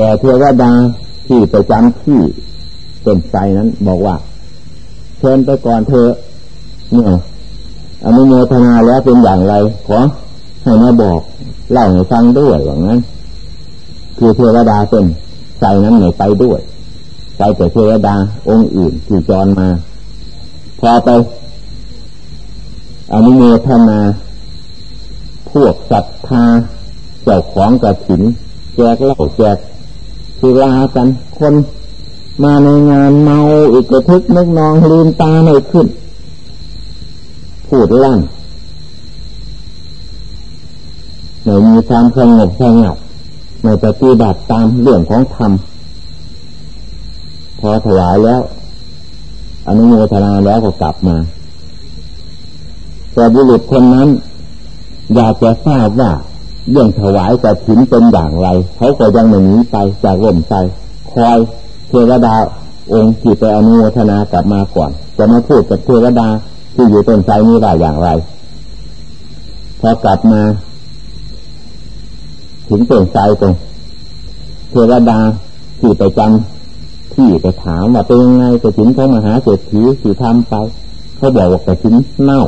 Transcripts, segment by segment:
แต่เทวดาที่ประจำที่ต้นไทรนั้น บอกว่า เชิญไปก่อนเธอเนี่ยอนุโมทนาแล้วเป็นอย่างไร ขอให้มาบอกเล่าให้ฟังด้วยอย่างนั้น คือเทวดาเป็นใจนั้นไหนไปด้วยไปแต่เทวดาองค์อื่นที่จรมา พอไปอนุโมทนาพวกศรัทธาเจ้าของกระถิน แจกเหล้าแจก สุรากัน คนมาในงานเมาอีกกระทึกนึกนองลืมตาไม่ขึ้น พูดลั่นไม่มีความสงบสงัดไม่ปฏิบัติตามเรื่องของธรรมพอถวายแล้วอนุโมทนาแล้วก็กลับมาแต่บุรุษคนนั้น อยากจะทราบว่า เรื่องถวายกับถินเป็นอย่างไร เขาก็ยังไม่หนีไปจากร่มใจคอยเทวดาองค์ที่ไปอนุโมทนากลับมาก่อน จะมาพูดกับเทวดาที่อยู่ต้นไทรนี้ได้อย่างไรพอกลับมา ถึงต้นไทรตรงเทวดาที่ไปจำที่ไปถามว่าเป็นยังไงกระถินเขามาหาเศรษฐีที่ทำไป เขาบอกว่ากระถินเน่า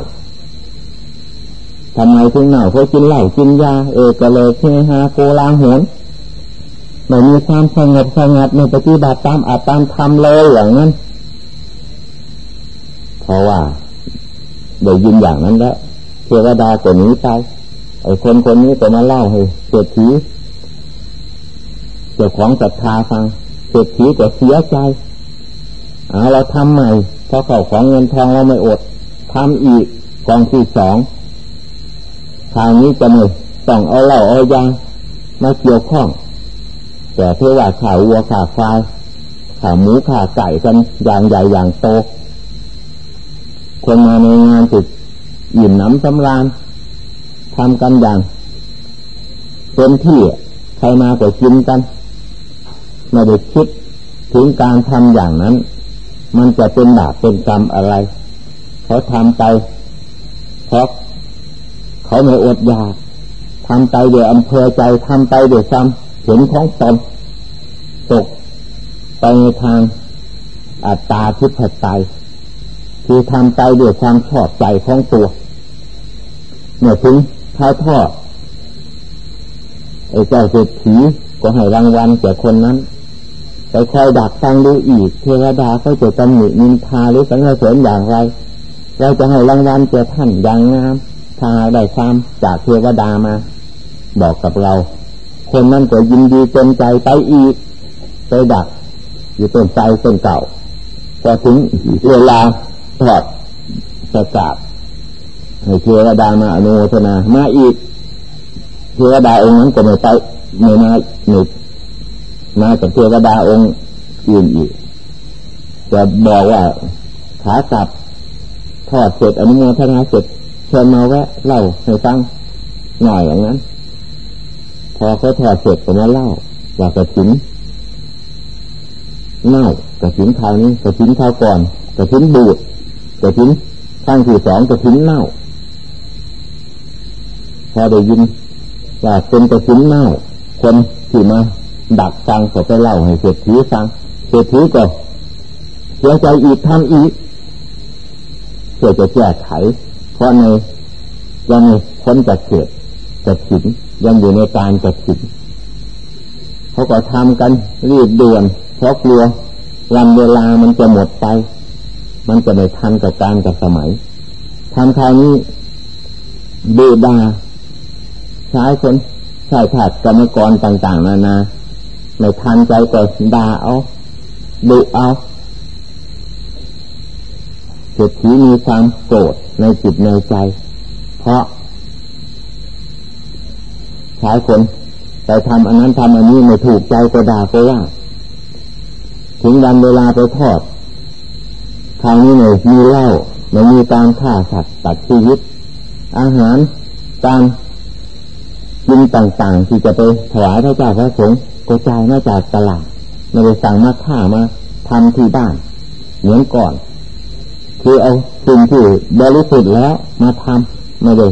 ทำไมถึงเน่าเพราะกินเหล้ากินยาเอกเลยเฮฮาโกลาหนไม่มีความสงบสงัดในปฏิบัติตามอาตามทำเลยอย่างนั้น เพราะว่าได้ยินอย่างนั้นแล้วเทวดาตัวนี้ไปไอ้คนคนนี้ก็มาเล่าให้เศรษฐีเจ้าของศรัทธาฟังเศรษฐีก็เสียใจเอาเราทำใหม่เพราะเขาของเงินทองเราไม่อดทำอีกกองที่สอง ทางนี้จะไม่ต้องเอาเหล้าเอายามาเกี่ยวข้อง แต่เพื่อว่าขาวัวข่าควายข่าหมูข่าไก่กันอย่างใหญ่อย่างโต คนมาในงานติดหยินน้ำสำราญทำกันอย่างเต็มที่ใครมาก็กินกันไม่ได้คิดถึงการทำอย่างนั้น มันจะเป็นบาปเป็นกรรมอะไรเขาทำไปเพราะ เขาไม่อดอยากทำไปเดี๋ยวอำเภอใจทำไปเดี๋ยวซ้ำเห็นของตนตกไปในทางอัตตาทิพใจคือทำไปด้วยความชอบใจของตัวเมื่อถึงท้ายทอดไอ้เจ้าเศรษฐีก็ให้รางวัลแก่คนนั้นไปคอยดักฟังดูอีก เทวดาเขาจะตำหนินินทาหรือสังเสริญอย่างไรเราจะให้รางวัลแก่ท่านอย่างงาม ถ้าได้ความจากเทวดามา บอกกับเรา คนนั้นก็ยินดีเต็มใจไปอีกไปดัก อยู่ต้นไทรต้นเก่าพอถึงเวลาถอดประกาศให้เทวดามาอนุโมทนามาอีกเทวดาองค์นั้นก็ไม่ไปไม่มาหนุดมากับเทวดาองค์อื่นอีกจะบอกว่าขากลับทอดเสร็จอนุโมทนาเสร็จ ชวนมาแวะเล่าให้ฟังหน่อยอย่างนั้น พอเขาถอดเสร็จก็มาเล่าว่ากระถินเน่ากระถินคราวนี้กระถินคราวก่อนกระถินบูดกระถินข้างที่สองกระถินเน่า พอได้ยินว่าเป็นกระถินเน่า คนที่มาดักฟังก็ไปเล่าให้เศรษฐีฟังเศรษฐีก็เสียใจอีกทำอีกเพื่อจะแก้ไข ราะในยังพ้นจากเขตจากถินยังอยู่ในการจากถินเขาก็ทำกันรีบด่วนเพราะกลัววันเวลามันจะหมดไป มันจะไม่ทันกับการกับสมัยทำคราวนี้ดูดาใช้คนใช้ถาดกรรมกรต่าง ๆ นานาไม่ทันใจก็ดาเอาดุเอาเศรษฐีมีความโกรธ ในจิตในใจ เพราะชายคนไปทำอันนั้นทำอันนี้ไม่ถูกใจก็ด่าก็ว่าถึงวันเวลาไปทอดทางนี้เนี่ยมีเหล้าไม่มีการฆ่าสัตว์ตัดชีวิต อาหารการกินต่างๆ ที่จะไปถวายพระเจ้าพระสงฆ์ก็จ่ายมาจากตลาดไม่ได้สั่งมาฆ่ามาทำที่บ้านเหมือนก่อน คือเอาสิ่งที่บริสุทธิ์แล้วมาทำไม่ได้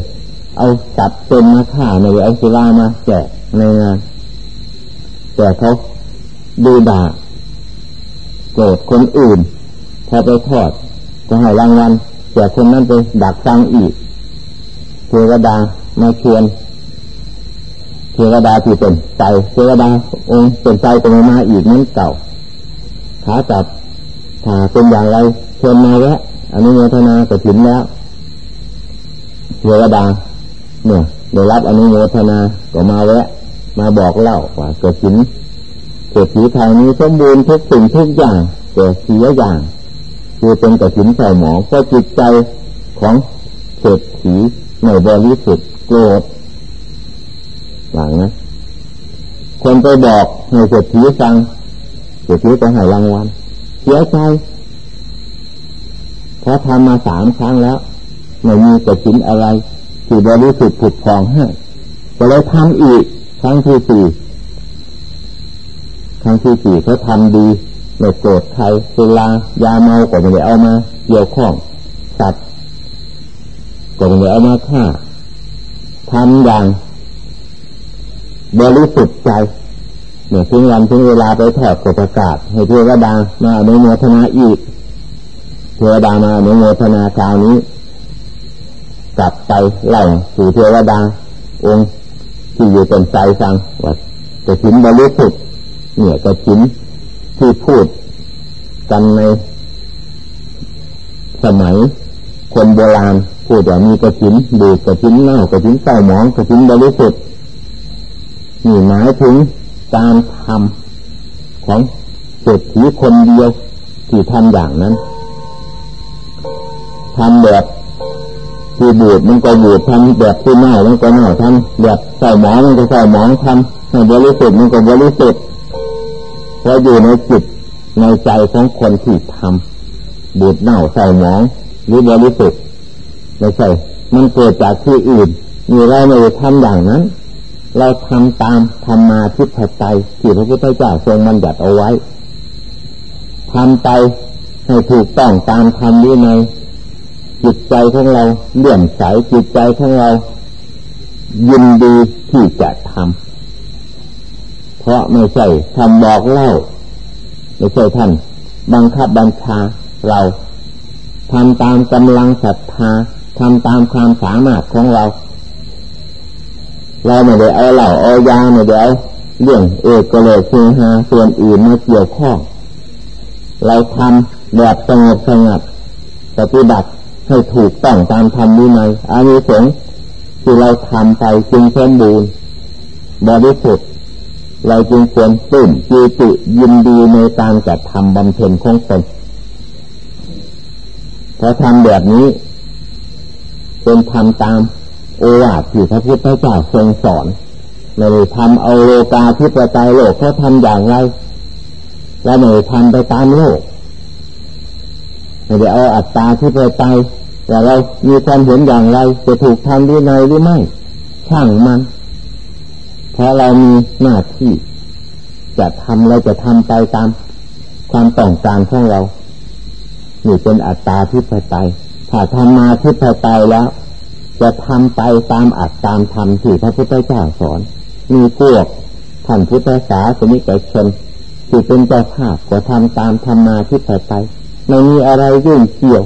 เอาสัตว์เป็นมาฆ่าไม่ได้เอาศิลามาแจกในงานแต่เขาดูด่าโกรธคนอื่น พอไปทอดก็ให้รางวัลแต่คนนั้นไปดักฟังอีกเทวดามาชวนเทวดาที่เป็นใจเทวดาองค์เป็นใจเป็นมาอีกนั้นเก่าขาจับถ้าเป็นอย่างไรเชิญมาแล้ว อนุโมทนาก็ถึงแล้วเทวดาเนี่ยได้รับอนุโมทนาก็มาแวะ มาบอกเล่าว่าเกิดสินเกิดสีไทยนี้สมบูรณ์ทุกสิ่งทุกอย่างเกิดเสียอย่าง คือเป็นกระสินใส่หมอเพราะจิตใจของเศรษฐีในบริสุทธิ์โกรธหลังนะคนไปบอกให้เศรษฐีฟังเศรษฐีจะให้รางวัลเสียใจ เพราะทำมาสามครั้งแล้วไม่มีกระสินอะไรที่บริสุทธิ์ผุดพองให้ก็เลยทำอีกครั้งที่สี่ครั้งที่สี่เขาทำดีไม่โกรธใครสุรายาเมาก็ไม่ได้เอามาเกี่ยวข้องสัตว์ก็ไม่ได้เอามาฆ่าทำอย่างบริสุทธิ์ใจเนี่ยถึงวันถึงเวลาไปถอดกฎประกาศ ให้เทวดามาอนุโมทนาอีก เทวดามาอนุโมทนาคราวนี้ กลับไปเล่าสู่เทวดา องค์ที่อยู่เป็นใจฟังว่าจะถินบริสุทธิ์เนี่ยจะถินที่พูดกันในสมัยคนโบราณพูดว่ามีกระถินดูกระถินเน่ากระถินเศร้าหมองกระถินบริสุทธิ์นี่หมายถึงการทำของเศรษฐีคนเดียวที่ทำอย่างนั้น ทำแบบที่บูดมันก็บูดทำแบบที่เน่ามันก็เน่าทำแบบใส่หมองมันก็ใส่หมองทำให้บริสุทธิ์มันก็บริสุทธิ์เพราะอยู่ในจิตในใจของคนที่ทำบูดเน่าใส่หมองหรือบริสุทธิ์ไม่ใช่มันเกิดจากที่อื่นมีเราไม่ทำอย่างนั้น เราทำตามธรรมาทิฏฐใจที่พระพุทธเจ้าทรงมันหยัดเอาไว้ทำไปให้ถูกต้องตามธรรมวินัย จิตใจของเราเลื่อมใสจิตใจของเรา ยินดีที่จะทำเพราะไม่ใช่ทำบอกเล่าไม่ใช่ท่านบังคับบัญชาเราทำตามกำลังศรัทธาทำตามความสามารถของเรา เราไม่ได้เอาเหล่าเอายาไม่ได้เอาเรื่องเอกกเลยคือหาส่วนอื่นมาเกี่ยวข้อง เราทำแบบสงบสงัดปฏิบัติ ให้ถูกต้องตามธรรมวินัยอานิสงส์ที่เราทำไปจึงสมบูรณ์บริสุทธิ์เราจึงควรตื่นจีจิยินดีในการจัดทำบำเพ็ญของตนพอทำแบบนี้ เป็นทำตามโอวาทที่พระพุทธเจ้าทรงสอนไม่ได้ทำเอาโลกาทิปไตยโลกเขาทำอย่างไรแล้วไม่ได้ทำไปตามโลกไม่ได้เอาอัตตาที่ไปไป แต่เรามีความเห็นอย่างไรจะถูกทำด้วยในหรือไม่ ช่างมันเพราะเรามีหน้าที่จะทำเราจะทำไปตามความต้องการของเรานี่เป็นอัตตาที่ไปไปถ้าทำมาที่ไปไปแล้ว จะทำไปตามอัตตามธรรมที่พระพุทธเจ้าสอน มีพวกท่านพุทธศาสนิกชนที่เป็นเจ้าภาพก็ทำตามธรรมาที่ไปไปไม่มีอะไรยุ่งเกี่ยว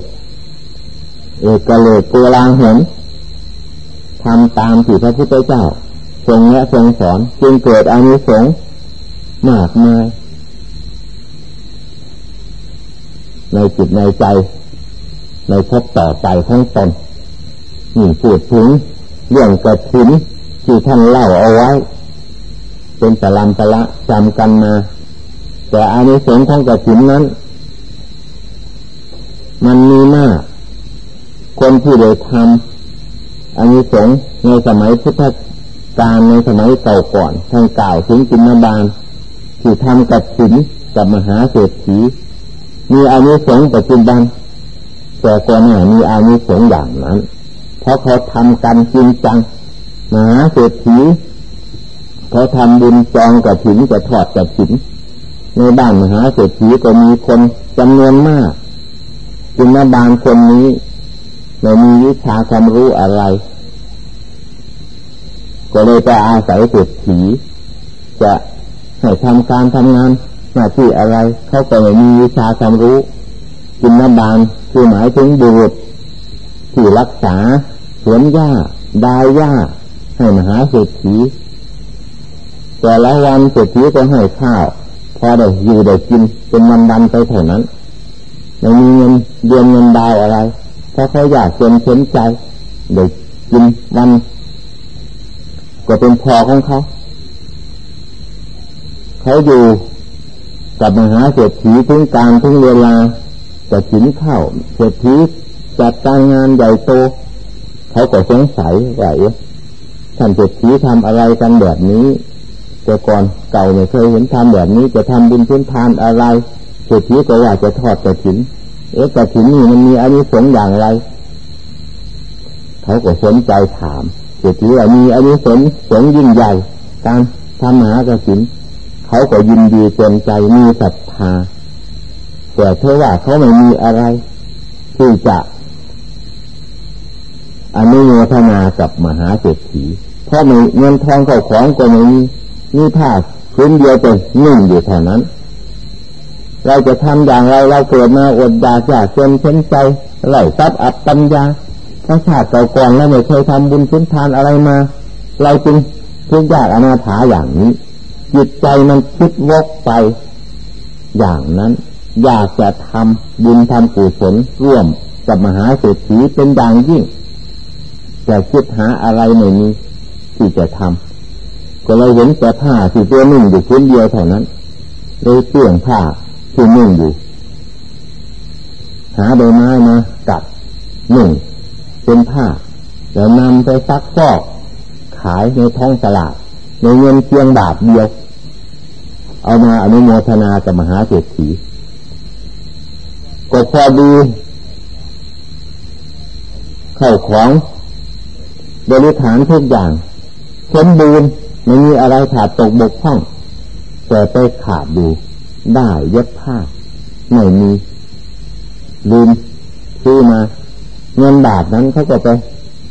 เอกเลกโกลาเห็นทำตามที่พระพุทธเจ้า ทรงแนะทรงสอนจึงเกิดอานิสงส์มากมายในจิตในใจ ในพบต่อใจของตนนี่พูดถึงเรื่องกระถินที่ท่านเล่าเอาไว้ เป็นตะลำตะละจำกันมา แต่อานิสงส์ของกระถินนั้น มันมีมาก คนที่ได้ทำอันนี้สงในสมัยพุทธกาลในสมัยเก่าก่อนทางกล่าวถึงจินบาลที่ทำกับสินกับมหาเศรษฐีมีอานิสงส์ปัจจุบันแต่ก่อนหน้ามีอานิสงส์อย่างนั้น เพราะเขาทำกันจริงจังมหาเศรษฐีเขาทำบุญจองกับถินจะทอดกับถินในบ้านมหาเศรษฐีก็มีคนจำนวนมากจึงมาบางคนนี้ ไม่มีวิชาความรู้อะไร ก็เลยจะอาศัยเศรษฐีจะให้ทำการทำงานหน้าที่อะไร เขาก็ไม่มีวิชาความรู้กินน้ำบานคือหมายถึงบุตรที่รักษาสวนหญ้าดายหญ้าให้มหาเศรษฐีแต่ละวันเศรษฐีก็ให้ข้าว พอได้อยู่ได้กินเป็นวันวันไปเท่านั้นไม่มีเงินเดือนเงินดาวอะไร เพราเขาอยากจนเข็นใจเด็กกินวันก็เป็นพอของเขา เขาอยู่กับมหาเศรษฐีทุงการทุงเวลาจะถินเข้าเศรษฐีจัดการงานใหญ่โต เขาก็สงสัยว่าท่านเศรษฐีทำอะไรกันแบบนี้แต่ก่อนเก่าไม่เคยเห็นทำแบบนี้จะทำบุญพื้นทานอะไรเศรษฐีก็ว่าจะทอดกระถิน เอ๊ะกระถินนี่มันมีอานิสงส์อย่างไร เขาก็สนใจถามเศรษฐีว่ามีอานิสงส์สงยิ่งใหญ่การทำหากระถินเขาก็ยินดีเต็มใจมีศรัทธาแต่เท่าว่าเขาไม่มีอะไรที่จะอนุโมทนากับมหาเศรษฐีเพราะมีเงินทองเข้าของก็ไม่มีนี่ผ้าพื้นเดียวเป็นนึ่งอยู่เท่านั้น เราจะทำอย่างไรเราเกิดมาอดอยากอยากจนเช้นใจไหลทรัพย์อับปัญญาพระชาติเก่าก่อนเราไม่เคยทำบุญชุนทานอะไรมา เราจึงทุกข์ยากอนาถาอย่างนี้จิตใจมันคิดวกไป อย่างนั้น อยากจะทำบุญทำกุศลร่วมกับมหาเศรษฐีเป็นอย่างยิ่งแต่คิดหาอะไรไม่มีที่จะทำก็เลยเห็นแต่ผ้าที่ตัวนุ่งอยู่พื้นเดียวเท่านั้นเลยเปลี่ยนผ้า ที่นุ่งอยู่ หาใบไม้มากัดนุ่งเป็นผ้า แล้วนำไปซักฟอก ขายในท้องตลาด ในเงินเพียงบาทเดียว เอามาอนุโมทนากับมหาเศรษฐีก็พอดีเข้าของบริฐานทุกอย่างสมบูรณ์ไม่มีอะไรขาดตกบกพร่องแต่ไปขาดดู ได้เย็บผ้าไม่มีลืมซื้อมา เงินบาทนั้นเขาก็ไป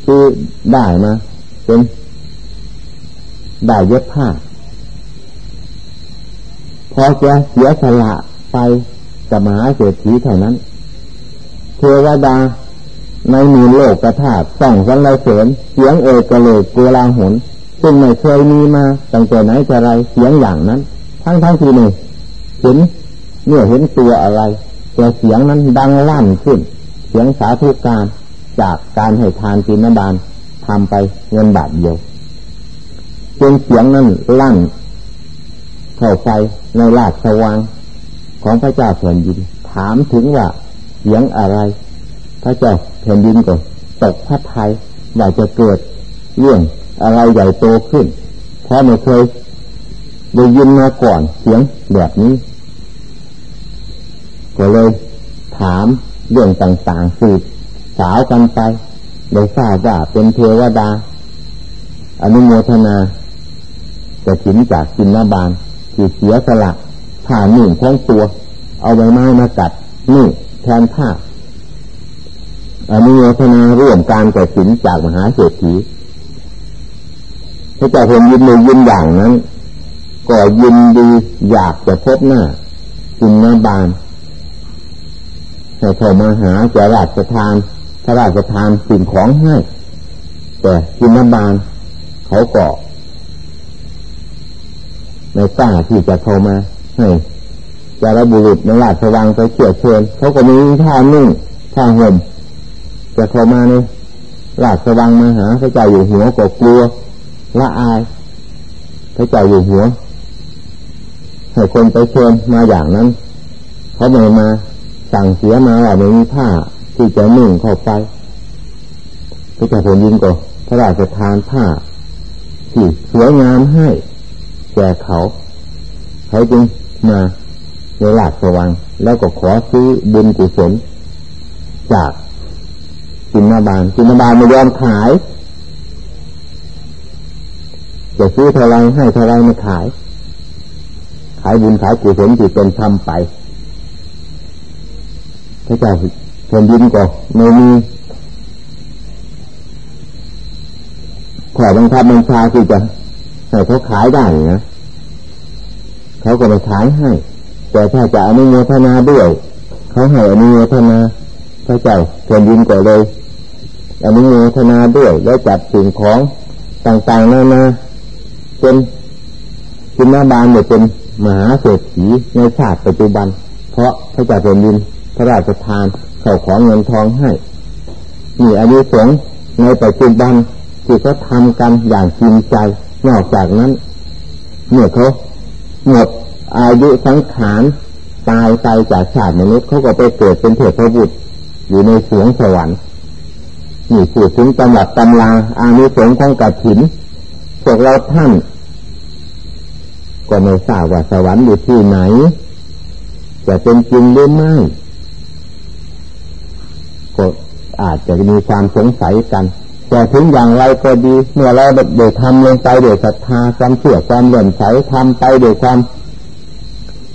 ซื้อได้มาเป็นได้เย็บผ้าพอจะเสียสละไปกับมหาเศรษฐีเท่านั้น เทวดาในมีโลกกระถาส่องสันไรเสริญเสียงเอกระเลยกัวลาหนซึ่งไม่เคยมีมาตั้งแต่ไหนแต่ไรเสียงอย่างนั้น ทั้งทั้งที่นี่ เห็นเมื่อเห็นตัวอะไรแต่เสียงนั้นดังลั่นขึ้น เสียงสาธุการจากการให้ทานกินบานทำไปเงินบาทเดียวจนเสียงนั้นลั่นเข้าไปในราชสว่างของพระเจ้าแผ่นดิน ถามถึงว่าเสียงอะไร พระเจ้าแผ่นดินก็ตกพระทัยว่าจะเกิดเรื่องอะไรใหญ่โตขึ้น เพราะไม่เคยได้ยินมาก่อนเสียงแบบนี้ ก็เลยถามเรื่องต่างๆสืบสาวกันไปโดยทราบว่าเป็นเทวดา อนุโมทนาจะถินจากกินนาบานที่เสียสละผ่าหนึ่งของตัว เอาใบไม้มากัดนี่แทนผ้าอนุโมทนาร่วมการแต่ถินจากมหาเศรษฐีพระเจ้าเห็นยินดียินอย่างนั้น ก็ยินดีอยากจะพบหน้าจินนาบาน ให้เขามาหาจะราชทานพระราชทานสิ่งของให้ แต่จินนาบานเขาก็ในกล้าที่จะเข้ามาให้จะระบุรุษในราชวังไปเขี่ยวเชิญเขาก็มีท่านุ่งท่าห่มจะเข้ามาในราชวังมาหาพระเจ้าอยู่หัวก็กลัวละอายพระเจ้าอยู่หัวให้คนไปเชิญมาอย่างนั้น เขาไม่มา สั่งเสียมาว่าไม่มีผ้าที่จะนุ่งเข้าไปพระเจ้าแผ่นดินก็พระราชทานผ้าที่สวยงามให้แก่เขา เขาจึงมาในหลาดสว่างแล้วก็ขอซื้อบุญกุศลจากจินนาบาลจินนาบาลไม่ยอมขายจะซื้อเท่าไรให้เท่าไรมาขาย ขายบุญขายกุศลที่เป็นทำไป ระเจ้าแผ่นดินก็ไม่มีขอบังคับบัญชาที่จะให้เขาขายได้นะเขาก็ไปขายให้ แต่ถ้าจะอนุโมทนาด้วยเขาให้อนุโมทนาพระเจ้าเกินยินก็เลยอนุโมทนาด้วยแล้วจัดสิ่งของต่างๆนานาเป็นกินาบาลเนี่ยเป็นมหาเศรษฐีในชาติปัจจุบัน เพราะพระเจ้าแผ่นดิน พระราชทานเข้าของเงินทองให้มีอายุสงในปัจจุบันที่เขาทำกันอย่างจริงใจ นอกจากนั้น เมื่อเขาหมดอายุสังขารตายไปจากชาติมนุษย์เขาก็ไปเกิดเป็นเทพบุตรอยู่ในสวงสวรรค์นี่พูดถึงตำรับตำลาอานิสงส์ของกัดถินพวกเราท่าน ก็ไม่ทราบว่าสวรรค์อยู่ที่ไหน จะเป็นจริงหรือไม่ ก็อาจจะมีความสงสัยกัน แต่ถึงอย่างไรก็ดี เมื่อเราเดือดทำลงไปเดือดศรัทธาความเชื่อความเลื่อมใสทำไปเดือดความ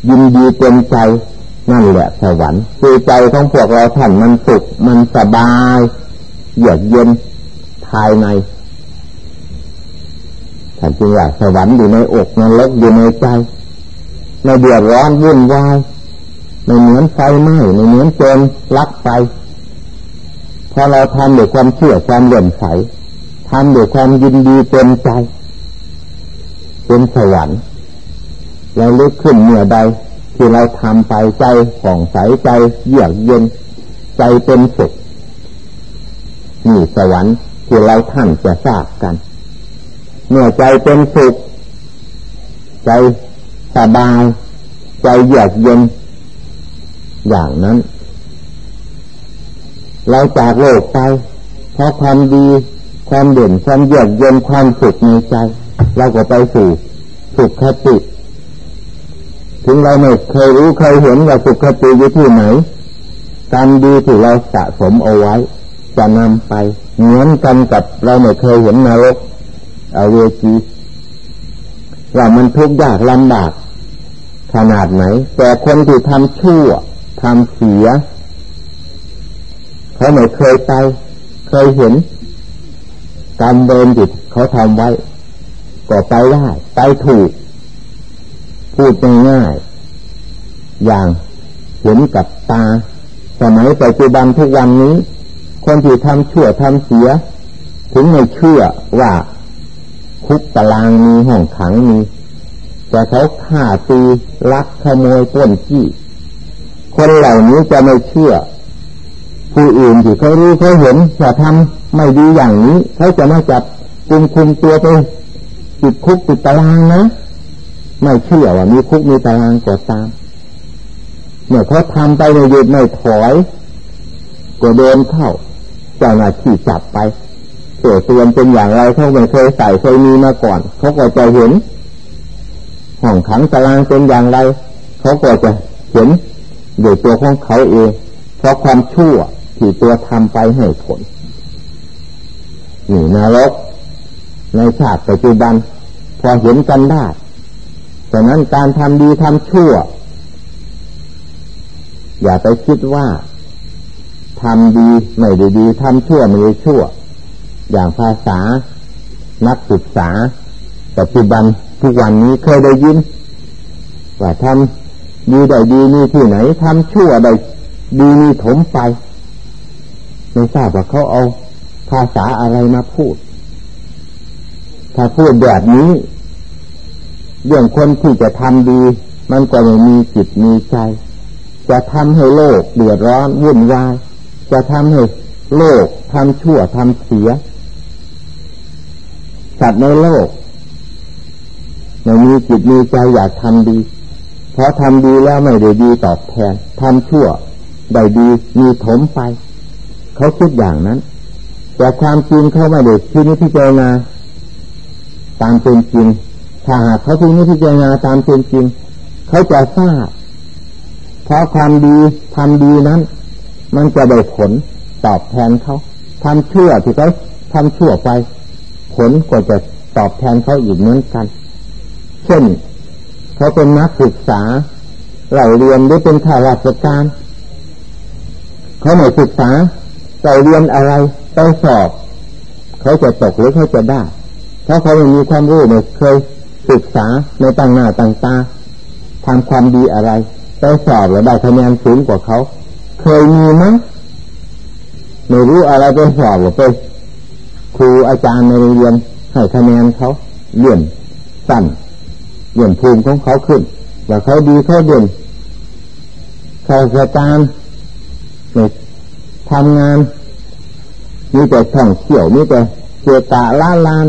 ยินดีเต็มใจนั่นแหละสวรรค์คือใจของพวกเราท่านมันสุขมันสบายเยือกเย็นภายในท่านจึงว่าสวรรค์อยู่ในอกนรกอยู่ในใจในเดือดร้อนวุ่นวายในเหมือนไฟไหม้ในเหมือนโจรลักไป พอเราทำด้วยความเชื่อความเลื่อมใสทำด้วยความยินดีเต็มใจ เป็นสวรรค์เราลุกขึ้นเมื่อใดที่เราทำไปใจผ่องใสใจเยือกเย็นใจเป็นสุขนี่สวรรค์ที่เราท่านจะทราบกัน เมื่อใจเป็นสุข ใจสบาย ใจเยือกเย็น อย่างนั้น เราจากโลกไป เพราะความดีความเด่นความเยือกเย็นความสุขในใจ เราก็ไปสู่สุขคติ ถึงเราไม่เคยรู้เคยเห็นว่าสุขติอยู่ที่ไหนกรรมดีที่เราสะสมเอาไว้ จะนำไปเหมือนกันกับเราไม่เคยเห็นนรกอาเวจีว่ามันทุกข์ยากลำบากขนาดไหน แต่คนที่ทำชั่วทำเสีย เขาไม่เคยไป เคยเห็นกรรมเดินจิตเขาทำไว้ ก็ไปได้ ไปถูก พูดง่ายๆอย่างเห็นกับตา สมัยปัจจุบันทุกวันนี้ คนที่ทำชั่วทำเสีย ถึงไม่เชื่อว่าคุกตารางมีห้องขังมีแต่เขาฆ่าตีลักขโมยต้นจี้ คนเหล่านี้จะไม่เชื่อ ผู้อื่นที่เขารู้เขาเห็นจะทำไม่ดีอย่างนี้เขาจะมาจับกุมคุมตัวไปติดคุกติดตารางนะไม่เชื่อว่ามีคุกมีตารางก็ตามเมื่อเขาทำไปในหยุดไม่ถอยก็เดินเข้าเจ้าหน้าที่จับไปเสือเตือนเป็นอย่างไรเขาไม่เคยใส่เคยมีมาก่อนเขาก็จะเห็นห้องขังตารางเป็นอย่างไรเขาก็จะเห็นโดยตัวของเขาเองเพราะความชั่ว ที่ตัวทำไปให้ผลนี่นรกในชาติปัจจุบัน พอเห็นกันได้ฉะนั้นการทำดีทำชั่ว อย่าไปคิดว่าทำดีไม่ได้ดีทำชั่วไม่ได้ชั่ว อย่างภาษา นักศึกษา ปัจจุบันทุกวันนี้เคยได้ยิน ว่าทำดีได้ดีนี่ที่ไหนทำชั่วได้ดีนี่ถมไป ไม่ทราบว่าเขาเอาภาษาอะไรมาพูด ถ้าพูดแบบนี้ เรื่องคนที่จะทำดี มันก็ไม่มีจิตมีใจ จะทำให้โลกเดือดร้อนวุ่นวาย จะทำให้โลกทำชั่วทำเสีย สัตว์ในโลกไม่มีจิตมีใจอยากทำดี เพราะทำดีแล้วไม่ได้ดีตอบแทนทำชั่วได้ดีมีถมไป เขาคิดอย่างนั้น แต่ความจริงเขาไม่ได้ที่นี้ที่เจนาตามเป็นจริงถ้าหากเขาพิจิจารณาตามเป็นจริง เขาจะทราบเพราะความดีทำดีนั้น มันจะได้ผลตอบแทนเขาทำชั่วที่เขาทำชั่วไป ผลก็จะตอบแทนเขาอีกเหมือนกัน เช่น เขาเป็นนักศึกษาเราเรียนได้เป็นข้าราชการ เขาไม่ศึกษา เราเรียนอะไรไปสอบ เขาจะตกหรือเขาจะได้ เพราะเขาไม่มีความรู้ไม่เคยศึกษาในต่างหน้าต่างตาทำความดีอะไรไปสอบแล้วได้คะแนนสูงกว่าเขา เคยมีไหมไม่รู้อะไรไปสอบหรือไปครูอาจารย์ในโรงเรียนให้คะแนนเขาเลื่อนสั้นเลื่อนภูมิของเขาขึ้นว่าเขาดีเขาเด่นข้าราชการในทำงาน มีแต่ท่องเที่ยวมีแต่เสียตาล้านลาน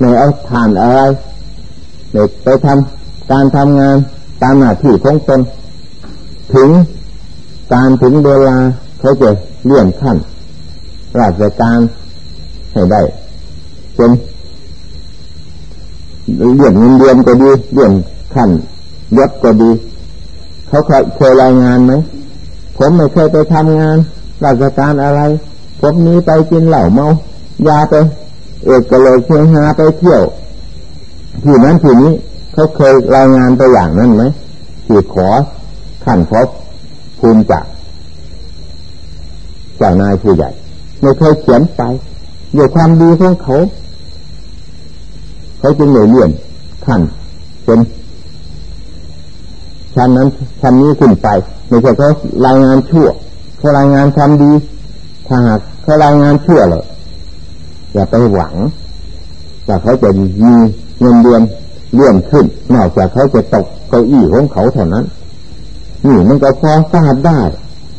ในเอาทานอะไรเด็กไปทำการทำงานตามหน้าที่ของตนถึงการถึงเวลาเขาจะเลื่อนขั้นราชการให้ได้เป็นเลื่อนเงินเดือนก็ดีเลื่อนขั้นยศก็ดี เขาเคยรายงานไหมผมไม่เคยไปทำงาน ราชการอะไร ผมนี้ไปกินเหล้าเมายาไป เอกกเลยเชียงหาไปเที่ยวที่นั้นที่นี้เขาเคยรายงานตัวอย่างนั้นไหมที่ขอขันขอภูมิจากจากนายผู้ใหญ่ไม่เคยเขียนไปด้วยความดีของเขา เขาจึงเหนื่อยเลี่ยนขันเป็นชั้นนั้นชั้นนี้ขึ้นไปไม่ใช่เขารายงานชั่วเขารายงานทำดีถ้าหาก เขารายงานเชั่วเลยอย่าไปหวังว่าเขาจะมีเงินเดือนเลื่อนขึ้นนอกจากเขาจะตกเก้าอี้ของเขาเท่านั้น นี่มันก็พอทราบได้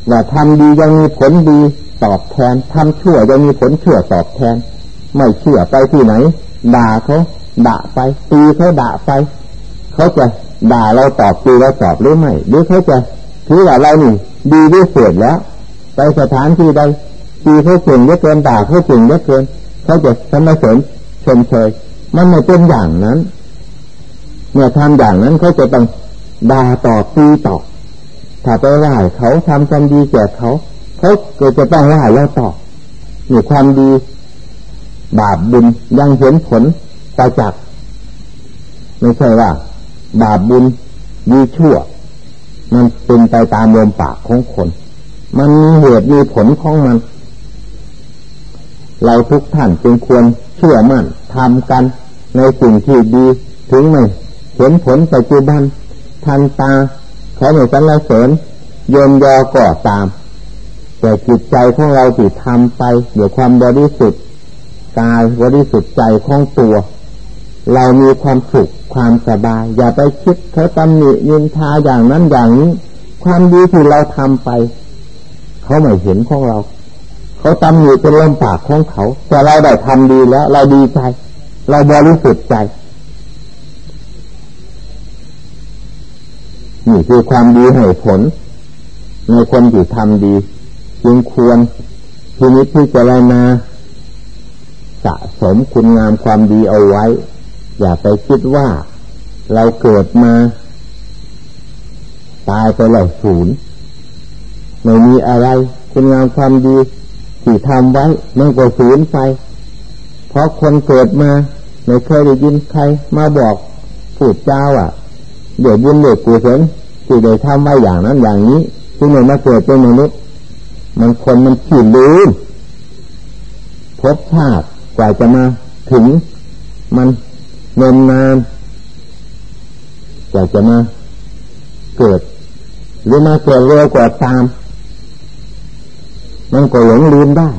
ว่าทำดียังมีผลดีตอบแทนทำชั่วยังมีผลชั่วตอบแทน ไม่เชื่อไปที่ไหน ด่าเขาด่าไปตีเขาด่าไป เขาจะด่าเราตอบตีเราตอบหรือไม่หรือเขาจะถือว่าเรานี่ดีด้วยเสียแล้ว ไปสถานที่ใด ตีเขาเก่งเยอะเกินด่าเขาเก่งเยอะเกินเขาจะสรรเสริญชมเชยมันไม่เป็นอย่างนั้น เมื่อทำอย่างนั้นเขาจะต้องด่าต่อตีต่อถ้าไปไหว้เขาทำความดีแก่เขาเขาก็จะต้องไหว้แล้วต่อมีความดี บาปบุญยังเห็นผลประจักไม่ใช่ว่า บาปบุญดีชั่ว มันเป็นไปตามลมปากของคน มันมีเหตุมีผลของมัน เราทุกท่านจึงควรเชื่อมั่นทำกันในสิ่งที่ดี ถึงไม่เห็นผลปัจจุบันทันตาเขาไม่สรรเสริญเยินยอก่อตาม แต่จิตใจของเราที่ทำไปเดี๋ยวความบริสุทธิ์กายบริสุทธิ์ใจของตัว เรามีความสุขความสบาย อย่าไปคิดเขาตำหนิยินทาอย่างนั้นอย่างนี้ ความดีที่เราทำไป เขาไม่เห็นของเรา เขาตำหนิเป็นลมปากของเขา แต่เราได้ทำดีแล้ว เราดีใจ เราบริสุทธิ์ใจนี่คือความดีให้ผล ในคนที่ทำดีจึงควรทีนี้ที่จะไรณาสะสมคุณงามความดีเอาไว้ อย่าไปคิดว่าเราเกิดมา ตายไปแล้วศูนย์ไม่มีอะไร คุณงามความดี ที่ทำไว้มันก็ศูนย์ไป เพราะคนเกิดมาไม่เคยได้ยินใครมาบอกพูดเจ้าอะ เดี๋ยวบุญเดือดกุศลที่ได้ทำไว้อย่างนั้นอย่างนี้ที่หนึ่งมาเกิดเป็นมนุษย์มันคนมันขีดลืมพบชาติกว่าจะมาถึง มันเนินนานกว่าจะมาเกิด หรือมาเกิดเร็วกว่าตาม มันก็หลงลืมได้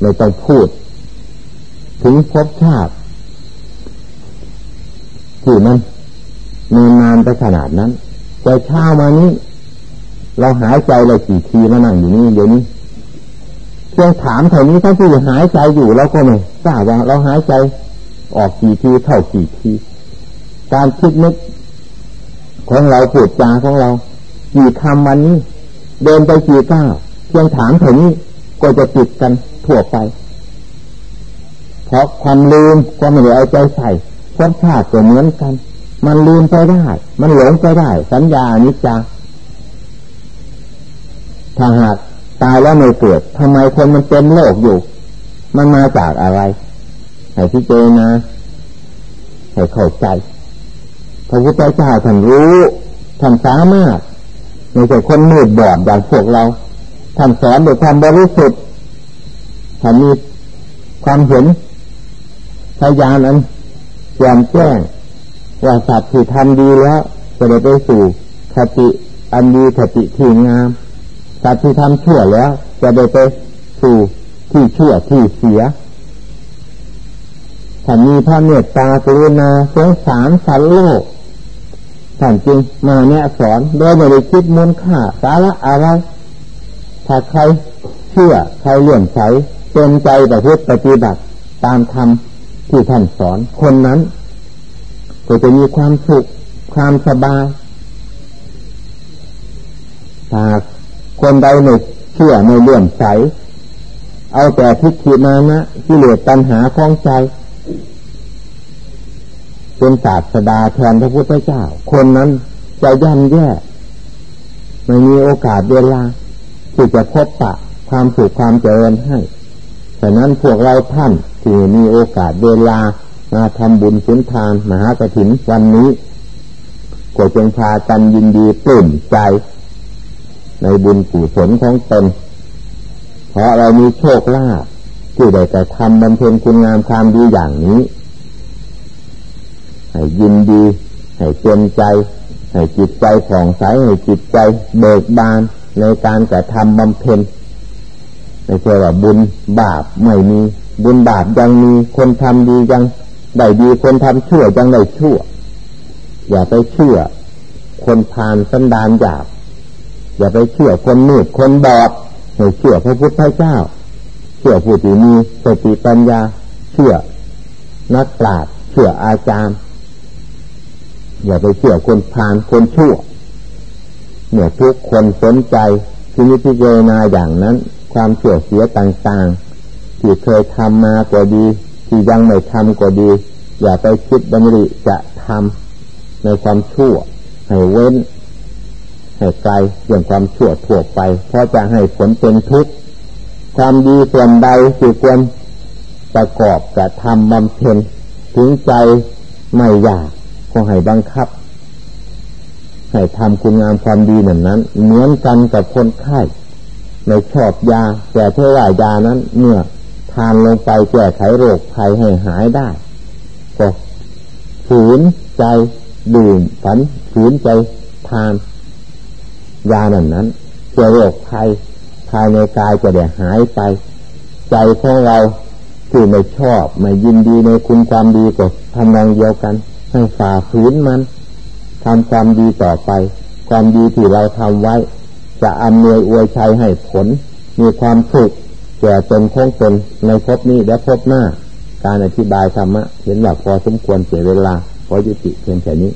ไม่ต้องพูด ถึงพบชาติที่มันนานานไปขนาดนั้นแต่เช้ามานี้ เราหายใจเลยกี่ทีมานั่งอยู่นี่เดี๋ยวนี้เพียงถามเท่านี้ถ้าที่หายใจอยู่เราก็ไม่ทราบว่า เราหายใจออกกี่ทีเท่ากี่ที การคิดนึกของเราพูดจาของเรากี่คำวันนี้ เดินไปกี่ก้าว ยงถามเท่านี้ก็จะติดกันทั่วไป เพราะความลืมก็ไม่ได้เอาใจใส่พบชาติก็เหมือนกัน มันลืมไปได้ มันหลงไปได้ สัญญานิจจาถ้าหากตายแล้วไม่เกิดทำไมคนมันเป็นโลกอยู่ มันมาจากอะไรให้พิจารณาให้เข้าใจพระพุทธเจ้าท่านรู้ท่านสามารถไม่ใช่คนมืดบอดอย่างพวกเรา ท่านสอนด้วยความบริสุทธิ์ท่านมีความเห็นพยานอันแจ่มแจ้งว่าสัตว์ที่ทำดีแล้วจะได้ไปสู่สติอันดีสติที่งามสัตว์ที่ทำชั่วแล้ว จะได้ไปสู่ที่ชั่วที่เสียถ้ามีพระเมตตากรุณาสงสารสัตว์โลกท่านจึงมาเนี่ยสอนโดยไม่ได้คิดมูลค่าสาระอะไร ถ้าใครเชื่อใครเลื่อมใสเต็มใจประพฤติปฏิบัติตามธรรมที่ท่านสอน คนนั้น ก็จะมีความสุขความสบายหากคนใดไม่งเชื่อไม่เลื่อมใส เอาแต่ทิฏฐิมานะที่เหลือปัญหาของใจ เป็นศาสดาแทนพระพุทธเจ้า คนนั้นจะย่ำแย่ ไม่มีโอกาสเวลา ที่จะพบปะความสุขความเจริญให้ฉะนั้นพวกเราท่านที่มีโอกาสเวลามาทำบุญสุนทานมหากฐินวันนี้ก็จงพากันยินดีปลื้มใจ ในบุญกุศลของตนเพราะเรามีโชคลาภที่ได้แต่ทำบำเพ็ญคุณงามความดีอย่างนี้ ให้ยินดี ให้เต็มใจ ให้จิตใจผ่องใส ให้จิตใจเบิกบาน ในการกระทำบำเพ็ญไม่ใช่ว่าบุญบาปไม่มี บุญบาปยังมีคนทำดียังได้ดีคนทำชั่วยังได้ชั่ว อย่าไปเชื่อ คนพานสันดานหยาบอย่าไปเชื่อคนมืดคนบอดให้เชื่อพระพุทธเจ้า เชื่อผู้ที่มีสติปัญญา เชื่อนักปราชญ์เชื่ออาจารย์ อย่าไปเชื่อคนพานคนชั่ว เมื่อทุกคนสนใจที่นิพพานาอย่างนั้น ความเสื่อเสียต่างๆ ที่เคยทำมาก็ดี ที่ยังไม่ทำก็ดี อย่าไปคิดดำริจะทำในความชั่ว ให้เว้น ให้ไกลเรื่องความชั่วทั่วไป เพราะจะให้ผลเป็นทุกข์ความดีส่วนใดที่ควรประกอบกระทำบำเพ็ญถึงใจไม่อยากก็ให้บังคับ ให้ทำคุณงามความดีเหมือนนั้น เหมือนกันกับคนไข้ในชอบยาแต่เท่าว่ยานั้น เมื่อทานลงไปแก้ไขโรคภัยให้หายได้ก็ฝืนใจดื่มฝันฝืนใจทาน ยานั้นนั้นจะโรคภัยภายในกายจะได้หายไป ใจของเราที่ไม่ชอบไม่ยินดีในคุณความดีก็ทำนองเดียวกัน ให้ฝ่าฝืนมัน ทำความดีต่อไป ความดีที่เราทำไว้ จะอำนวยอวยชัยให้ผล มีความสุขแก่ตนคงตนในภพนี้และภพหน้า การอธิบายธรรมะ เห็นว่าพอสมควรเสียเวลา พอยุติเพียงแค่นี้